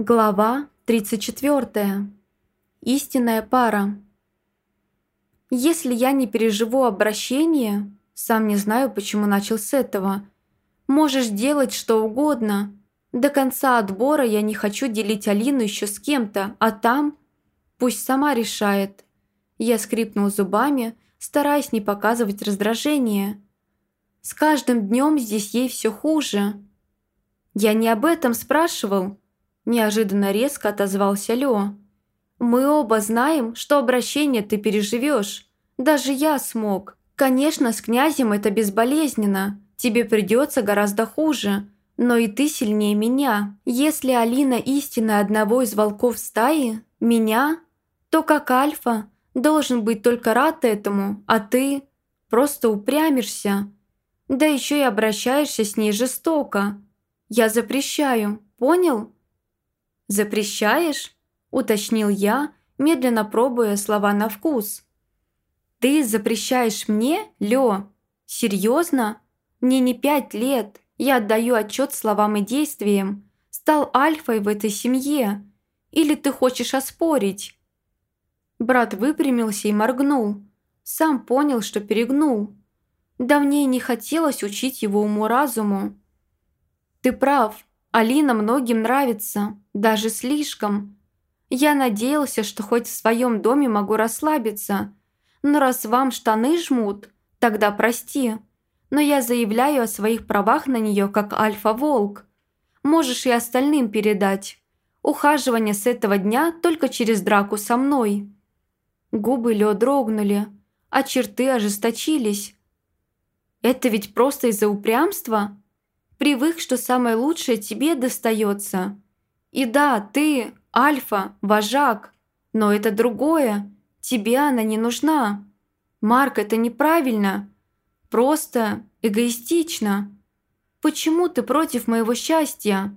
Глава 34. Истинная пара. Если я не переживу обращение, сам не знаю, почему начал с этого, можешь делать что угодно. До конца отбора я не хочу делить Алину еще с кем-то, а там пусть сама решает. Я скрипнул зубами, стараясь не показывать раздражение. С каждым днем здесь ей все хуже. Я не об этом спрашивал, Неожиданно резко отозвался Лё. «Мы оба знаем, что обращение ты переживешь. Даже я смог. Конечно, с князем это безболезненно. Тебе придется гораздо хуже. Но и ты сильнее меня. Если Алина истина одного из волков стаи, меня, то как альфа должен быть только рад этому, а ты просто упрямишься. Да еще и обращаешься с ней жестоко. Я запрещаю, понял?» «Запрещаешь?» – уточнил я, медленно пробуя слова на вкус. «Ты запрещаешь мне, Лё? Серьезно? Мне не пять лет, я отдаю отчет словам и действиям. Стал альфой в этой семье. Или ты хочешь оспорить?» Брат выпрямился и моргнул. Сам понял, что перегнул. Давнее не хотелось учить его уму-разуму. «Ты прав, Алина многим нравится, даже слишком. Я надеялся, что хоть в своем доме могу расслабиться. Но раз вам штаны жмут, тогда прости. Но я заявляю о своих правах на нее как альфа-волк. Можешь и остальным передать. Ухаживание с этого дня только через драку со мной». Губы Лё дрогнули, а черты ожесточились. «Это ведь просто из-за упрямства?» Привык, что самое лучшее тебе достается. И да, ты альфа, вожак, но это другое. Тебе она не нужна. Марк, это неправильно. Просто эгоистично. Почему ты против моего счастья?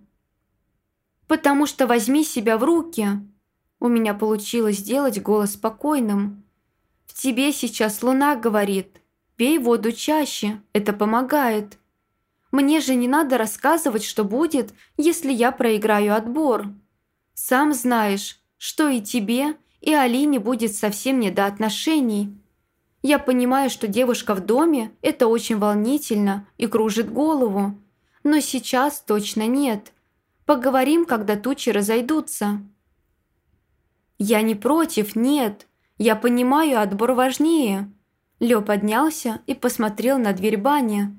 Потому что возьми себя в руки. У меня получилось сделать голос спокойным. В тебе сейчас луна говорит. Пей воду чаще, это помогает. Мне же не надо рассказывать, что будет, если я проиграю отбор. Сам знаешь, что и тебе, и Алине будет совсем не до отношений. Я понимаю, что девушка в доме – это очень волнительно и кружит голову. Но сейчас точно нет. Поговорим, когда тучи разойдутся. Я не против, нет. Я понимаю, отбор важнее. Лё поднялся и посмотрел на дверь бани.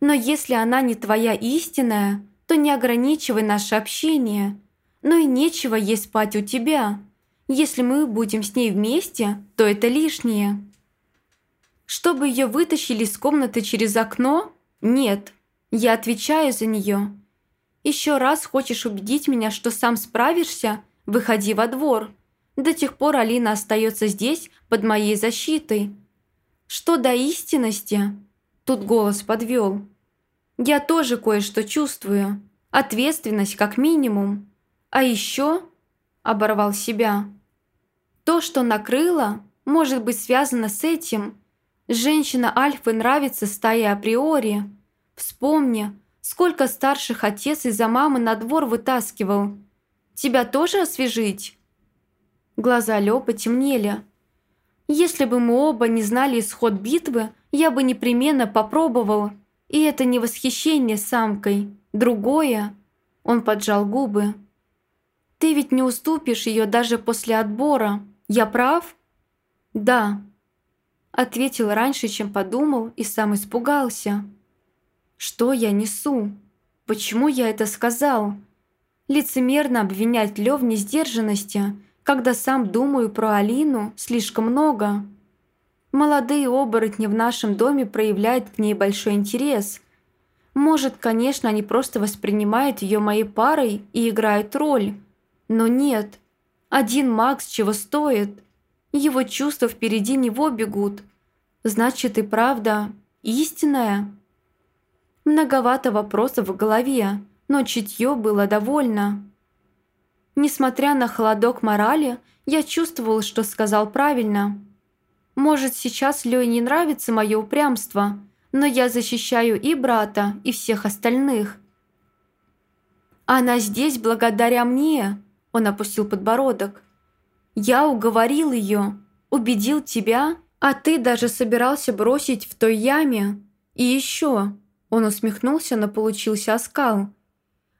Но если она не твоя истинная, то не ограничивай наше общение. Но и нечего ей спать у тебя. Если мы будем с ней вместе, то это лишнее. Чтобы ее вытащили из комнаты через окно? Нет. Я отвечаю за нее. Еще раз хочешь убедить меня, что сам справишься? Выходи во двор. До тех пор Алина остается здесь под моей защитой. Что до истинности? Тут голос подвел. Я тоже кое-что чувствую. Ответственность как минимум. А еще оборвал себя. То, что накрыло, может быть связано с этим. Женщина Альфы нравится стае априори. Вспомни, сколько старших отец из-за мамы на двор вытаскивал. Тебя тоже освежить? Глаза Лё потемнели. Если бы мы оба не знали исход битвы, я бы непременно попробовал. И это не восхищение самкой. Другое. Он поджал губы. Ты ведь не уступишь ее даже после отбора. Я прав? Да. Ответил раньше, чем подумал, и сам испугался. Что я несу? Почему я это сказал? Лицемерно обвинять Лё в несдержанности, когда сам думаю про Алину слишком много. Молодые оборотни в нашем доме проявляют к ней большой интерес. Может, конечно, они просто воспринимают ее моей парой и играют роль. Но нет. Один Макс чего стоит? Его чувства впереди него бегут. Значит, и правда истинная? Многовато вопросов в голове, но чутье было довольно. Несмотря на холодок морали, я чувствовал, что сказал правильно – может, сейчас Лёе не нравится мое упрямство, но я защищаю и брата, и всех остальных. Она здесь благодаря мне!» Он опустил подбородок. «Я уговорил ее, убедил тебя, а ты даже собирался бросить в той яме. И еще...» Он усмехнулся, но получился оскал.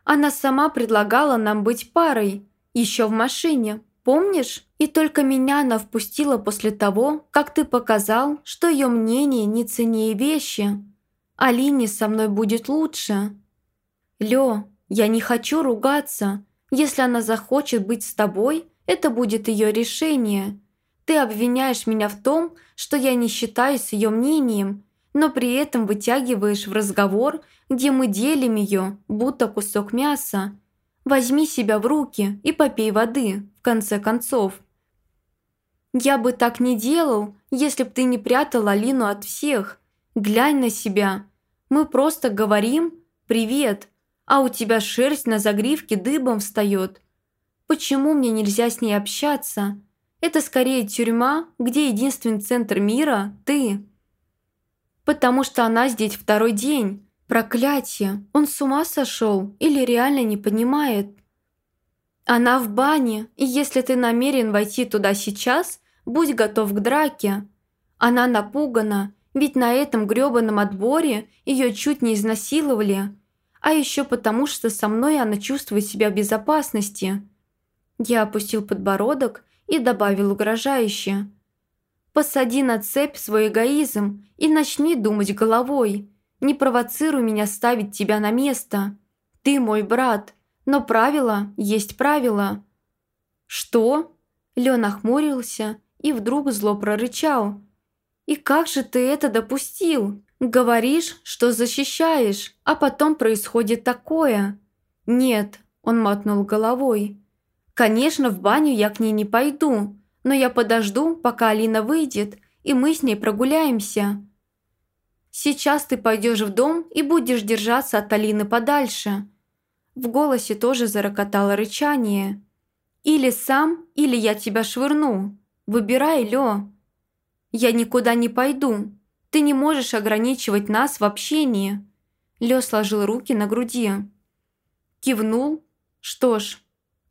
«Она сама предлагала нам быть парой, еще в машине, помнишь? И только меня она впустила после того, как ты показал, что ее мнение не ценнее вещи. Алине со мной будет лучше». «Лё, я не хочу ругаться. Если она захочет быть с тобой, это будет ее решение. Ты обвиняешь меня в том, что я не считаюсь ее мнением, но при этом вытягиваешь в разговор, где мы делим ее, будто кусок мяса. Возьми себя в руки и попей воды, конце концов. Я бы так не делал, если б ты не прятал Алину от всех. Глянь на себя. Мы просто говорим «Привет», а у тебя шерсть на загривке дыбом встает. Почему мне нельзя с ней общаться? Это скорее тюрьма, где единственный центр мира – ты. Потому что она здесь второй день. Проклятие, он с ума сошел или реально не понимает. Она в бане, и если ты намерен войти туда сейчас, будь готов к драке. Она напугана, ведь на этом грёбаном отборе ее чуть не изнасиловали – а еще потому, что со мной она чувствует себя в безопасности. Я опустил подбородок и добавил угрожающе. «Посади на цепь свой эгоизм и начни думать головой. Не провоцируй меня ставить тебя на место. Ты мой брат, но правила есть правила». «Что?» Лен охмурился и вдруг зло прорычал. «И как же ты это допустил?» Говоришь, что защищаешь, а потом происходит такое. Нет, он мотнул головой. Конечно, в баню я к ней не пойду, но я подожду, пока Алина выйдет, и мы с ней прогуляемся. Сейчас ты пойдешь в дом и будешь держаться от Алины подальше. В голосе тоже зарокотало рычание. Или сам, или я тебя швырну. Выбирай, Лё. Я никуда не пойду, ты не можешь ограничивать нас в общении». Лё сложил руки на груди. Кивнул. «Что ж,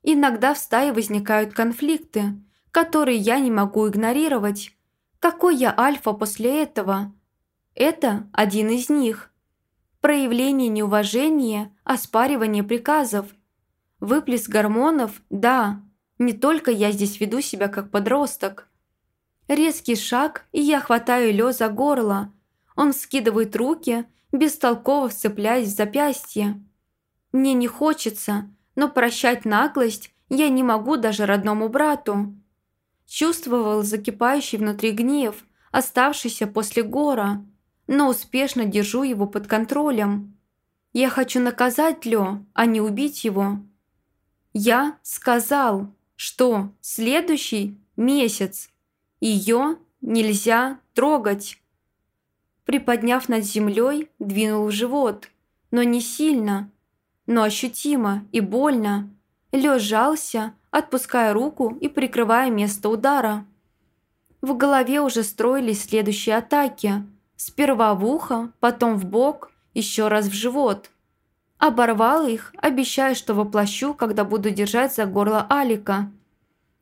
иногда в стае возникают конфликты, которые я не могу игнорировать. Какой я альфа после этого? Это один из них. Проявление неуважения, оспаривание приказов. Выплеск гормонов – да, не только я здесь веду себя как подросток. Резкий шаг, и я хватаю Лё за горло. Он скидывает руки, бестолково вцепляясь в запястье. Мне не хочется, но прощать наглость я не могу даже родному брату. Чувствовал закипающий внутри гнев, оставшийся после гора, но успешно держу его под контролем. Я хочу наказать Лё, а не убить его. Я сказал, что следующий месяц ее нельзя трогать. Приподняв над землей, двинул в живот, но не сильно, но ощутимо и больно. Лё сжался, отпуская руку и прикрывая место удара. В голове уже строились следующие атаки. Сперва в ухо, потом в бок, еще раз в живот. Оборвал их, обещая, что воплощу, когда буду держать за горло Алика.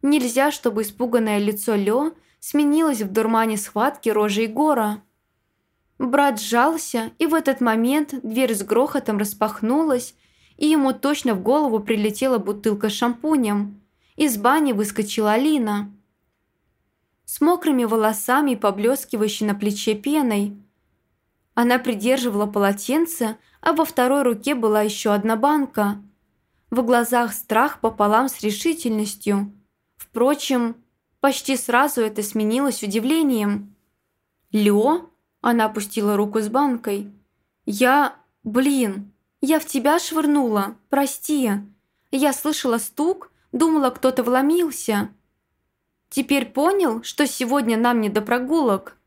Нельзя, чтобы испуганное лицо Лё сменилась в дурмане схватки рожи Егора. Брат сжался, и в этот момент дверь с грохотом распахнулась, и ему точно в голову прилетела бутылка с шампунем. Из бани выскочила Алина. С мокрыми волосами и поблескивающей на плече пеной. Она придерживала полотенце, а во второй руке была еще одна банка. В глазах страх пополам с решительностью. Впрочем, Почти сразу это сменилось удивлением. «Лё?» – она опустила руку с банкой. «Я... Блин, я в тебя швырнула, прости. Я слышала стук, думала, кто-то вломился. Теперь понял, что сегодня нам не до прогулок?»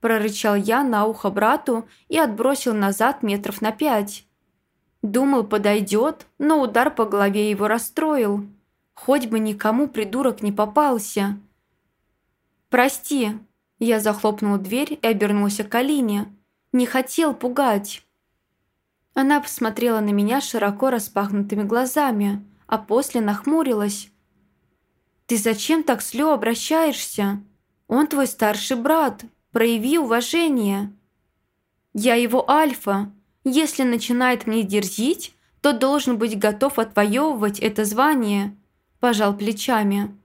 Прорычал я на ухо брату и отбросил назад метров на пять. Думал, подойдет, но удар по голове его расстроил. Хоть бы никому придурок не попался. «Прости!» Я захлопнул дверь и обернулся к Алине. «Не хотел пугать!» Она посмотрела на меня широко распахнутыми глазами, а после нахмурилась. «Ты зачем так с Лё обращаешься? Он твой старший брат. Прояви уважение». «Я его альфа. Если начинает мне дерзить, то должен быть готов отвоевывать это звание», – пожал плечами.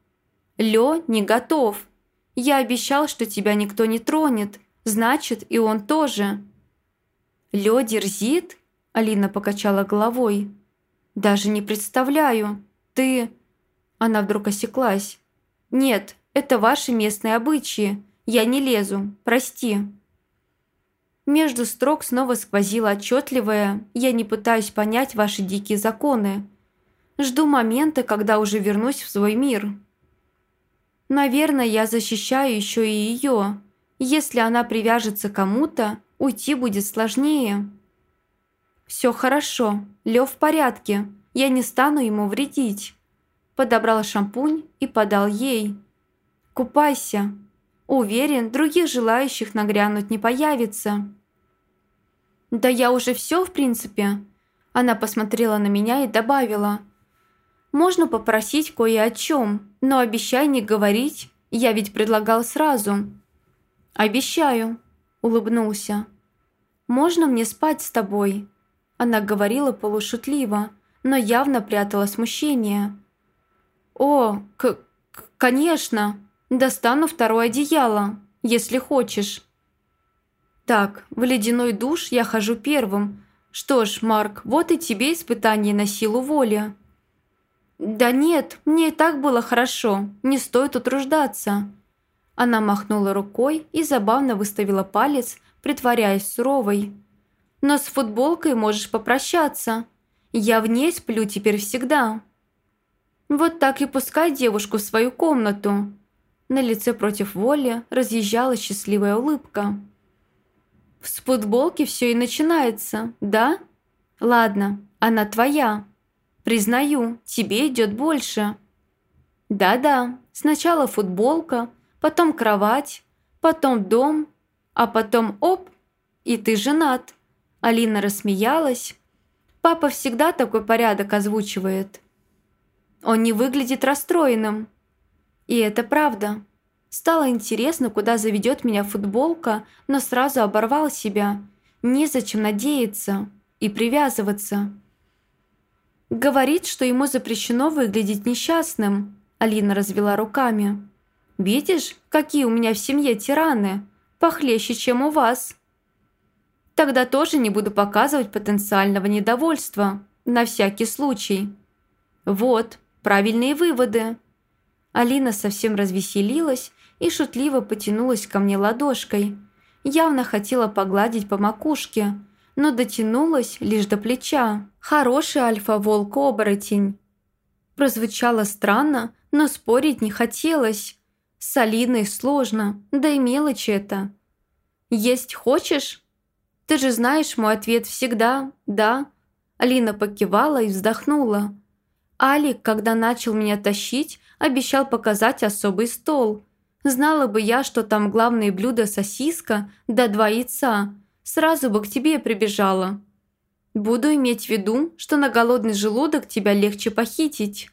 «Лё не готов. Я обещал, что тебя никто не тронет, значит, и он тоже». «Лё дерзит?» – Алина покачала головой. «Даже не представляю. Ты...» Она вдруг осеклась. «Нет, это ваши местные обычаи. Я не лезу. Прости». Между строк снова сквозило отчетливое «Я не пытаюсь понять ваши дикие законы. Жду момента, когда уже вернусь в свой мир». Наверное, я защищаю еще и ее. Если она привяжется кому-то, уйти будет сложнее. «Все хорошо, Лев в порядке, я не стану ему вредить». Подобрал шампунь и подал ей. «Купайся, Уверен, других желающих нагрянуть не появится. Да я уже все, в принципе. Она посмотрела на меня и добавила. Можно попросить кое о чем, но обещай не говорить, я ведь предлагал сразу. Обещаю, улыбнулся. Можно мне спать с тобой? Она говорила полушутливо, но явно прятала смущение. «О, к конечно!» Достану второе одеяло, если хочешь». «Так, в ледяной душ я хожу первым. Что ж, Марк, вот и тебе испытание на силу воли». «Да нет, мне и так было хорошо, не стоит утруждаться». Она махнула рукой и забавно выставила палец, притворяясь суровой. «Но с футболкой можешь попрощаться. Я в ней сплю теперь всегда». «Вот так и пускай девушку в свою комнату», на лице против воли разъезжала счастливая улыбка. «С футболки все и начинается, да? Ладно, она твоя. Признаю, тебе идет больше». «Да-да, сначала футболка, потом кровать, потом дом, а потом оп, и ты женат». Алина рассмеялась. «Папа всегда такой порядок озвучивает». Он не выглядит расстроенным, и это правда. Стало интересно, куда заведет меня футболка, но сразу оборвал себя. Незачем надеяться и привязываться. Говорит, что ему запрещено выглядеть несчастным. Алина развела руками. «Видишь, какие у меня в семье тираны? Похлеще, чем у вас». «Тогда тоже не буду показывать потенциального недовольства. На всякий случай». «Вот, правильные выводы», Алина совсем развеселилась и шутливо потянулась ко мне ладошкой. Явно хотела погладить по макушке, но дотянулась лишь до плеча. Хороший альфа-волк-оборотень. Прозвучало странно, но спорить не хотелось. С Алиной сложно, да и мелочь это. «Есть хочешь?» «Ты же знаешь мой ответ всегда, да?» Алина покивала и вздохнула. Алик, когда начал меня тащить, обещал показать особый стол. Знала бы я, что там главное блюдо сосиска да два яйца, сразу бы к тебе прибежала. Буду иметь в виду, что на голодный желудок тебя легче похитить».